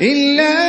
إلا